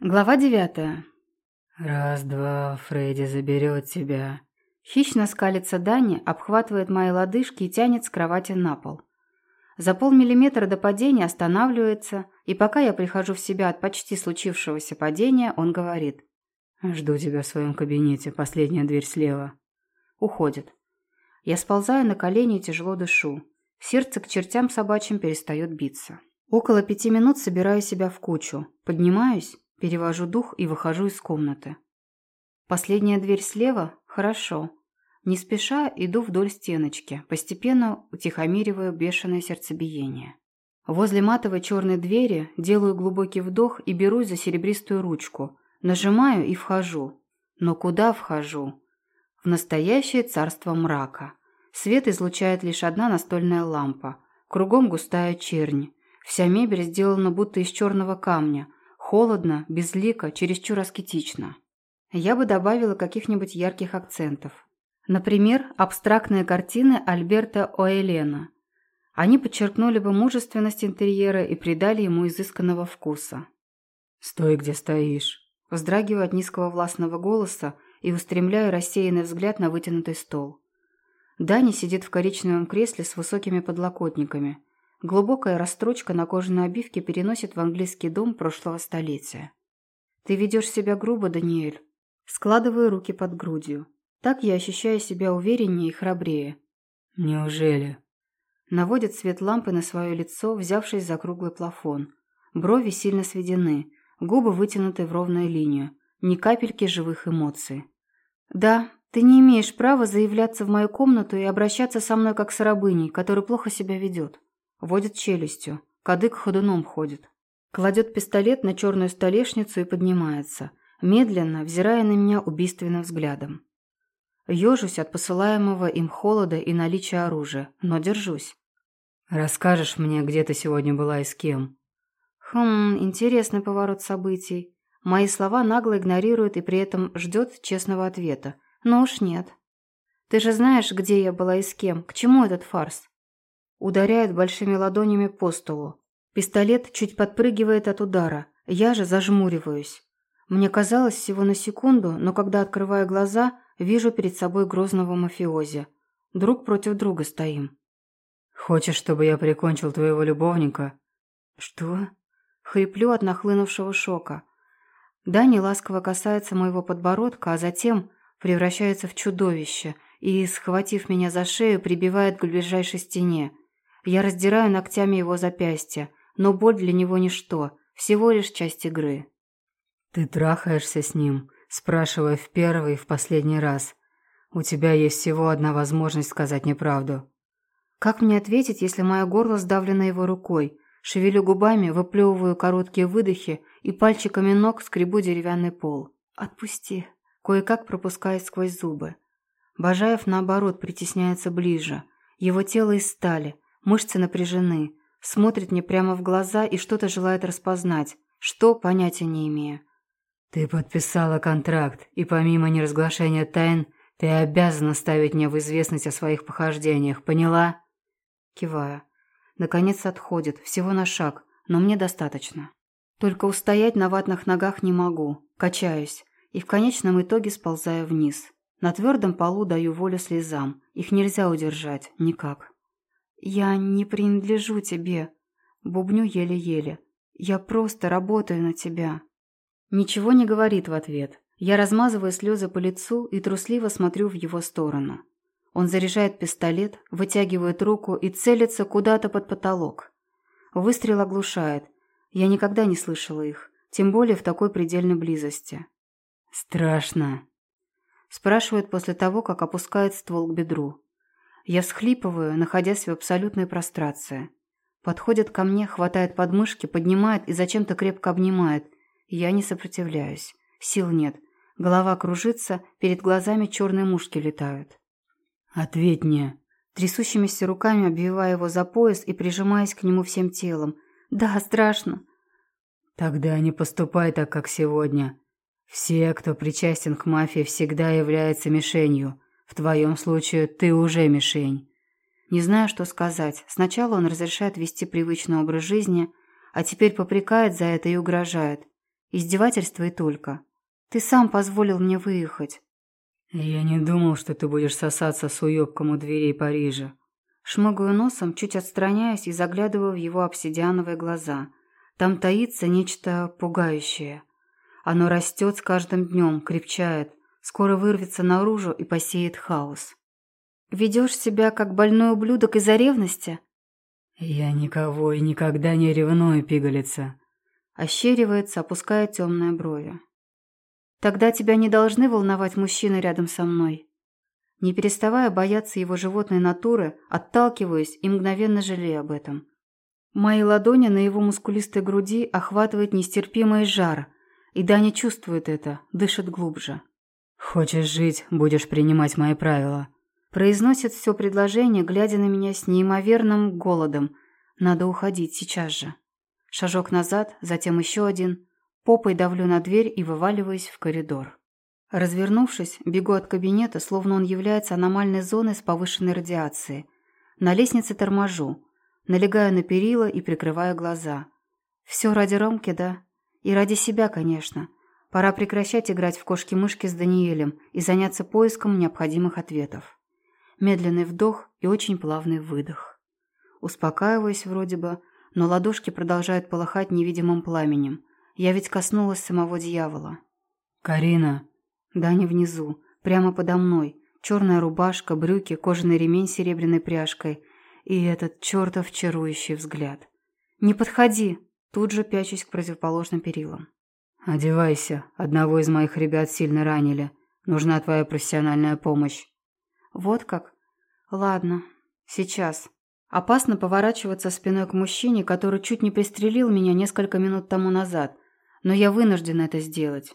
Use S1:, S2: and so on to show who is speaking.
S1: Глава девятая.
S2: «Раз-два, Фредди заберет тебя».
S1: Хищно скалится Дани, обхватывает мои лодыжки и тянет с кровати на пол. За полмиллиметра до падения останавливается, и пока я прихожу в себя от почти случившегося падения, он говорит.
S2: «Жду тебя в своем кабинете, последняя дверь слева».
S1: Уходит. Я сползаю на колени и тяжело дышу. Сердце к чертям собачьим перестает биться. Около пяти минут собираю себя в кучу. Поднимаюсь Перевожу дух и выхожу из комнаты. Последняя дверь слева? Хорошо. Не спеша иду вдоль стеночки, постепенно утихомириваю бешеное сердцебиение. Возле матовой черной двери делаю глубокий вдох и берусь за серебристую ручку. Нажимаю и вхожу. Но куда вхожу? В настоящее царство мрака. Свет излучает лишь одна настольная лампа. Кругом густая чернь. Вся мебель сделана будто из черного камня, Холодно, безлико, чересчур аскетично. Я бы добавила каких-нибудь ярких акцентов. Например, абстрактные картины Альберта Оэлена. Они подчеркнули бы мужественность интерьера и придали ему изысканного вкуса.
S2: «Стой, где стоишь!»
S1: Вздрагиваю от низкого властного голоса и устремляю рассеянный взгляд на вытянутый стол. Дани сидит в коричневом кресле с высокими подлокотниками, Глубокая расстрочка на кожаной обивке переносит в английский дом прошлого столетия. «Ты ведешь себя грубо, Даниэль». Складываю руки под грудью. Так я ощущаю себя увереннее и храбрее.
S2: «Неужели?»
S1: Наводит свет лампы на свое лицо, взявшись за круглый плафон. Брови сильно сведены, губы вытянуты в ровную линию, ни капельки живых эмоций. «Да, ты не имеешь права заявляться в мою комнату и обращаться со мной как с рабыней, которая плохо себя ведет. Водит челюстью. Кадык ходуном ходит. Кладет пистолет на черную столешницу и поднимается, медленно, взирая на меня убийственным взглядом. Ежусь от посылаемого им холода и наличия оружия, но держусь.
S2: «Расскажешь мне, где ты сегодня была и с кем?»
S1: Хм, интересный поворот событий. Мои слова нагло игнорирует и при этом ждет честного ответа. Но уж нет. Ты же знаешь, где я была и с кем. К чему этот фарс? Ударяет большими ладонями по столу. Пистолет чуть подпрыгивает от удара. Я же зажмуриваюсь. Мне казалось всего на секунду, но когда открываю глаза, вижу перед собой грозного мафиози. Друг против друга стоим.
S2: «Хочешь, чтобы я прикончил твоего любовника?»
S1: «Что?» Хриплю от нахлынувшего шока. Дани ласково касается моего подбородка, а затем превращается в чудовище и, схватив меня за шею, прибивает к ближайшей стене. Я раздираю ногтями его запястья, но боль для него ничто, всего лишь часть игры.
S2: «Ты трахаешься с ним?» Спрашивая в первый и в последний раз. «У тебя есть всего одна возможность сказать неправду».
S1: Как мне ответить, если мое горло сдавлено его рукой? Шевелю губами, выплевываю короткие выдохи и пальчиками ног скребу деревянный пол. «Отпусти!» Кое-как пропускает сквозь зубы. Бажаев, наоборот, притесняется ближе. Его тело из стали, Мышцы напряжены. Смотрит мне прямо в глаза и что-то желает распознать. Что, понятия не имею.
S2: «Ты подписала контракт, и помимо неразглашения тайн, ты обязана ставить меня в известность о своих похождениях, поняла?»
S1: Киваю. Наконец отходит, всего на шаг, но мне достаточно. Только устоять на ватных ногах не могу, качаюсь, и в конечном итоге сползаю вниз. На твердом полу даю волю слезам, их нельзя удержать, никак. «Я не принадлежу тебе», — бубню еле-еле. «Я просто работаю на тебя». Ничего не говорит в ответ. Я размазываю слезы по лицу и трусливо смотрю в его сторону. Он заряжает пистолет, вытягивает руку и целится куда-то под потолок. Выстрел оглушает. Я никогда не слышала их, тем более в такой предельной близости.
S2: «Страшно», – спрашивает после того, как опускает ствол к бедру.
S1: Я всхлипываю, находясь в абсолютной прострации. Подходит ко мне, хватает подмышки, поднимает и зачем-то крепко обнимает. Я не сопротивляюсь. Сил нет. Голова кружится, перед глазами черные мушки летают.
S2: «Ответь мне!»
S1: Трясущимися руками обвивая его за пояс и прижимаясь к нему всем телом. «Да, страшно!»
S2: «Тогда не поступай так, как сегодня. Все, кто причастен к мафии, всегда являются мишенью. В твоем случае ты уже мишень.
S1: Не знаю, что сказать. Сначала он разрешает вести привычный образ жизни, а теперь попрекает за это и угрожает. Издевательство и только. Ты сам позволил мне выехать.
S2: Я не думал, что ты будешь сосаться с уёбком у дверей Парижа.
S1: Шмыгаю носом, чуть отстраняюсь и заглядываю в его обсидиановые глаза. Там таится нечто пугающее. Оно растет с каждым днем, крепчает, скоро вырвется наружу и посеет хаос. Ведешь себя как больной ублюдок из-за ревности?
S2: Я никого и никогда не ревную, пигалица.
S1: Ощеривается, опуская темные брови. Тогда тебя не должны волновать мужчины рядом со мной. Не переставая бояться его животной натуры, отталкиваюсь и мгновенно жалею об этом. Мои ладони на его мускулистой груди охватывает нестерпимый жар, и Даня чувствует это, дышит глубже.
S2: «Хочешь жить, будешь принимать мои правила».
S1: Произносит все предложение, глядя на меня с неимоверным голодом. Надо уходить сейчас же. Шажок назад, затем еще один. Попой давлю на дверь и вываливаюсь в коридор. Развернувшись, бегу от кабинета, словно он является аномальной зоной с повышенной радиацией. На лестнице торможу. Налегаю на перила и прикрываю глаза. Все ради Ромки, да? И ради себя, конечно. Пора прекращать играть в кошки-мышки с Даниэлем и заняться поиском необходимых ответов. Медленный вдох и очень плавный выдох. Успокаиваюсь вроде бы, но ладошки продолжают полыхать невидимым пламенем. Я ведь коснулась самого дьявола.
S2: «Карина!»
S1: Даня внизу, прямо подо мной. Черная рубашка, брюки, кожаный ремень с серебряной пряжкой и этот чертов чарующий взгляд. «Не подходи!» Тут же пячусь к противоположным перилам.
S2: «Одевайся. Одного из моих ребят сильно ранили. Нужна твоя профессиональная помощь».
S1: «Вот как? Ладно. Сейчас». Опасно поворачиваться спиной к мужчине, который чуть не пристрелил меня несколько минут тому назад, но я вынуждена это сделать.